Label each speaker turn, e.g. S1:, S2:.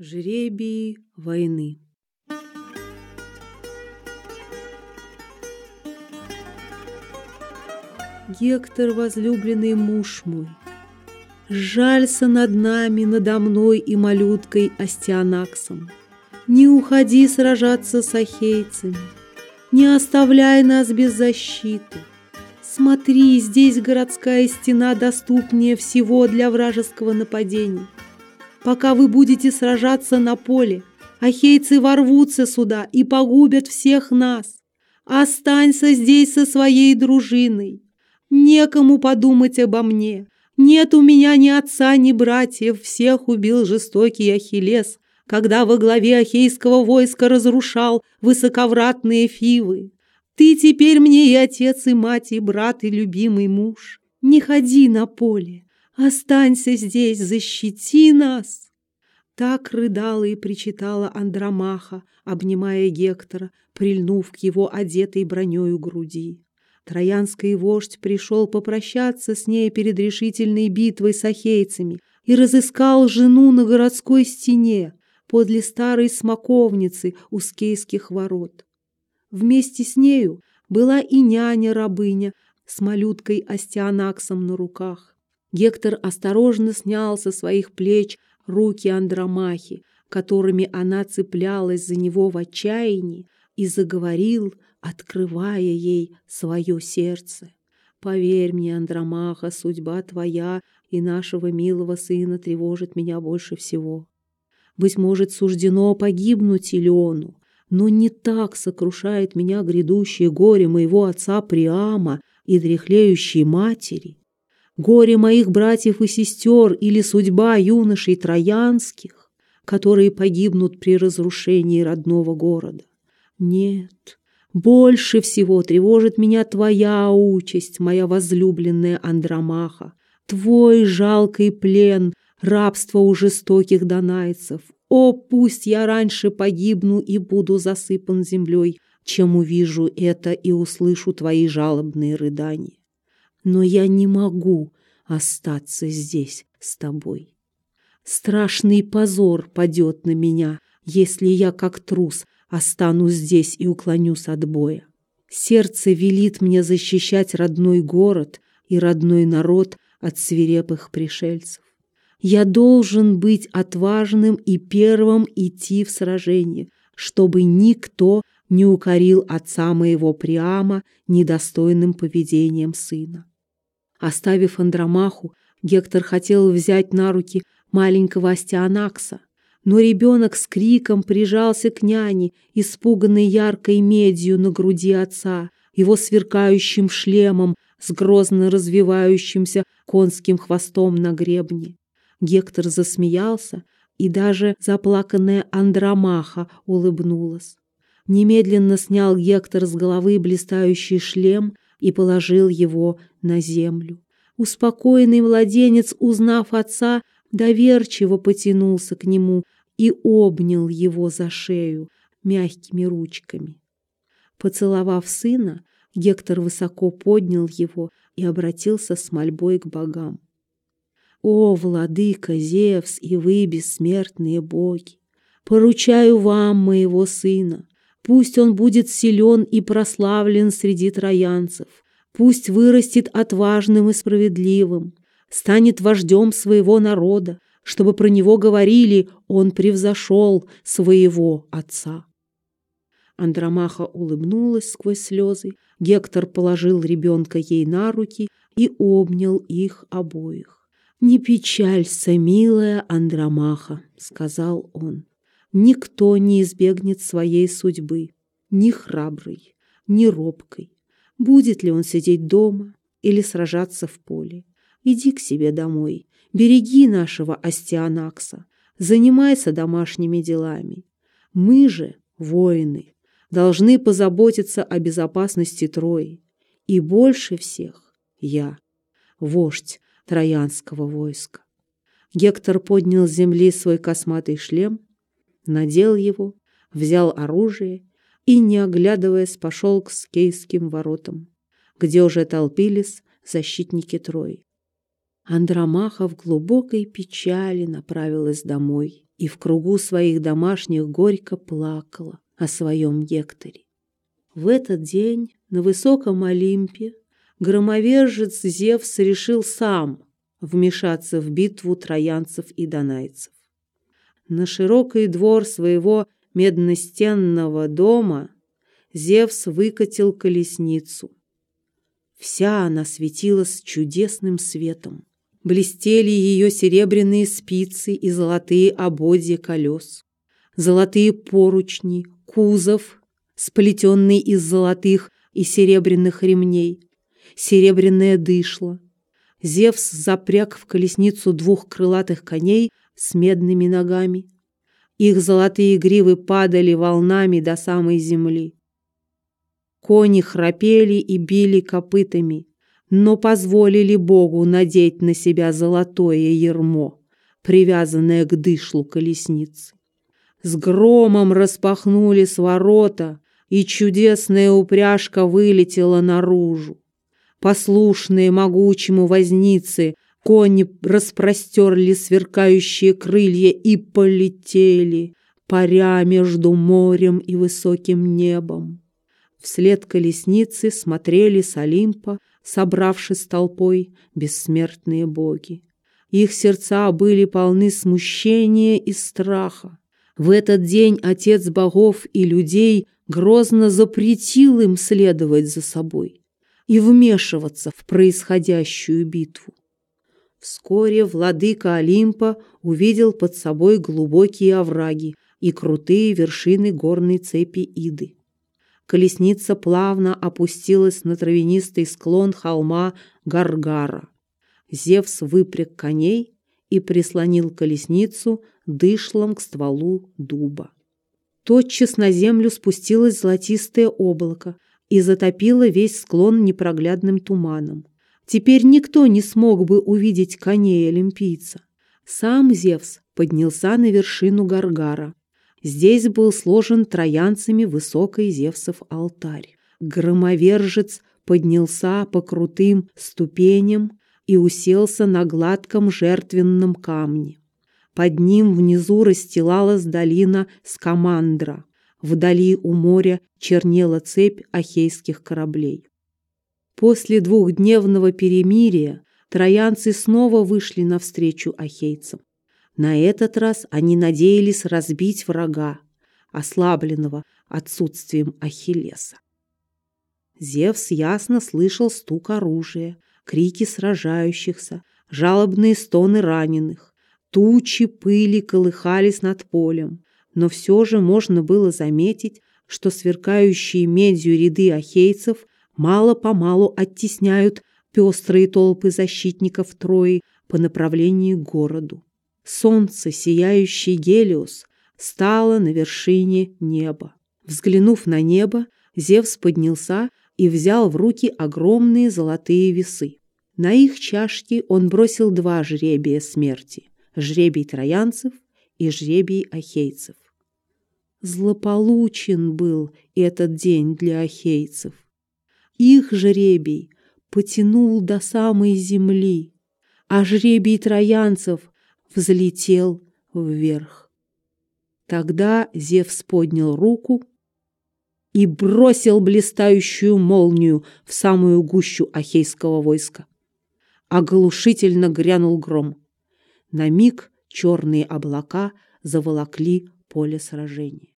S1: Жребии войны. Гектор, возлюбленный муж мой, Жалься над нами, надо мной и малюткой Астианаксом. Не уходи сражаться с ахейцами, Не оставляй нас без защиты. Смотри, здесь городская стена доступнее всего для вражеского нападения пока вы будете сражаться на поле. Ахейцы ворвутся сюда и погубят всех нас. Останься здесь со своей дружиной. Некому подумать обо мне. Нет у меня ни отца, ни братьев, всех убил жестокий Ахиллес, когда во главе ахейского войска разрушал высоковратные фивы. Ты теперь мне и отец, и мать, и брат, и любимый муж. Не ходи на поле, Останься здесь, защити нас!» Так рыдала и причитала Андромаха, обнимая Гектора, прильнув к его одетой бронёю груди. Троянский вождь пришел попрощаться с ней перед решительной битвой с ахейцами и разыскал жену на городской стене подле старой смоковницы у скейских ворот. Вместе с нею была и няня-рабыня с малюткой Астианаксом на руках. Гектор осторожно снял со своих плеч руки Андромахи, которыми она цеплялась за него в отчаянии, и заговорил, открывая ей свое сердце. «Поверь мне, Андромаха, судьба твоя и нашего милого сына тревожит меня больше всего. Быть может, суждено погибнуть Илеону, но не так сокрушает меня грядущее горе моего отца Приама и дряхлеющей матери, горе моих братьев и сестер или судьба юношей троянских, которые погибнут при разрушении родного города. Нет, больше всего тревожит меня твоя участь, моя возлюбленная Андромаха, твой жалкий плен, рабство у жестоких донайцев. О, пусть я раньше погибну и буду засыпан землей, чем увижу это и услышу твои жалобные рыдания но я не могу остаться здесь с тобой. Страшный позор падет на меня, если я, как трус, останусь здесь и уклонюсь от боя. Сердце велит мне защищать родной город и родной народ от свирепых пришельцев. Я должен быть отважным и первым идти в сражение, чтобы никто не укорил отца моего Приама недостойным поведением сына. Оставив Андромаху, Гектор хотел взять на руки маленького Астианакса, но ребенок с криком прижался к няне, испуганной яркой медью на груди отца, его сверкающим шлемом с грозно развивающимся конским хвостом на гребне. Гектор засмеялся, и даже заплаканная Андромаха улыбнулась. Немедленно снял Гектор с головы блистающий шлем и положил его на землю. Успокоенный младенец, узнав отца, доверчиво потянулся к нему и обнял его за шею мягкими ручками. Поцеловав сына, Гектор высоко поднял его и обратился с мольбой к богам. «О, владыка Зевс и вы, бессмертные боги! Поручаю вам моего сына, Пусть он будет силен и прославлен среди троянцев. Пусть вырастет отважным и справедливым, станет вождем своего народа, чтобы про него говорили «он превзошел своего отца». Андромаха улыбнулась сквозь слезы, Гектор положил ребенка ей на руки и обнял их обоих. «Не печалься, милая Андромаха», — сказал он. Никто не избегнет своей судьбы, ни храбрый, ни робкой. Будет ли он сидеть дома или сражаться в поле? Иди к себе домой, береги нашего Астианакса, занимайся домашними делами. Мы же, воины, должны позаботиться о безопасности Трои. И больше всех я, вождь троянского войска. Гектор поднял с земли свой косматый шлем надел его, взял оружие и, не оглядываясь, пошел к скейским воротам, где уже толпились защитники Трои. Андромаха в глубокой печали направилась домой. и в кругу своих домашних горько плакала о своем Гекторе. В этот день на высоком Олимпе громовержец Зевс решил сам вмешаться в битву троянцев и донайцев. На широкий двор своего медностенного дома Зевс выкатил колесницу. Вся она светилась чудесным светом. Блестели ее серебряные спицы и золотые ободья колес, золотые поручни, кузов, сплетенный из золотых и серебряных ремней, серебряное дышло. Зевс запряг в колесницу двух крылатых коней с медными ногами. Их золотые гривы падали волнами до самой земли. Кони храпели и били копытами, но позволили Богу надеть на себя золотое ермо, привязанное к дышлу колесницы. С громом распахнулись ворота, и чудесная упряжка вылетела наружу. Послушные могучему возницы, кони распростерли сверкающие крылья и полетели, паря между морем и высоким небом. Вслед колесницы смотрели с Олимпа, собравшись толпой, бессмертные боги. Их сердца были полны смущения и страха. В этот день Отец богов и людей грозно запретил им следовать за собой и вмешиваться в происходящую битву. Вскоре владыка Олимпа увидел под собой глубокие овраги и крутые вершины горной цепи Иды. Колесница плавно опустилась на травянистый склон холма Гаргара. Зевс выпряг коней и прислонил колесницу дышлом к стволу дуба. Тотчас на землю спустилось золотистое облако и затопило весь склон непроглядным туманом. Теперь никто не смог бы увидеть коней олимпийца. Сам Зевс поднялся на вершину Гаргара. Здесь был сложен троянцами высокий Зевсов алтарь. Громовержец поднялся по крутым ступеням и уселся на гладком жертвенном камне. Под ним внизу расстилалась долина Скамандра. Вдали у моря чернела цепь ахейских кораблей. После двухдневного перемирия троянцы снова вышли навстречу ахейцам. На этот раз они надеялись разбить врага, ослабленного отсутствием Ахиллеса. Зевс ясно слышал стук оружия, крики сражающихся, жалобные стоны раненых. Тучи пыли колыхались над полем, но все же можно было заметить, что сверкающие медью ряды ахейцев мало-помалу оттесняют пестрые толпы защитников Трои по направлению к городу. Солнце, сияющий Гелиос, стало на вершине неба. Взглянув на небо, Зевс поднялся и взял в руки огромные золотые весы. На их чашки он бросил два жребия смерти – жребий троянцев и жребий ахейцев. Злополучен был этот день для ахейцев. Их жребий потянул до самой земли, а жребий троянцев взлетел вверх. Тогда Зевс поднял руку и бросил блистающую молнию в самую гущу ахейского войска. Оглушительно грянул гром. На миг черные облака заволокли поле сражения.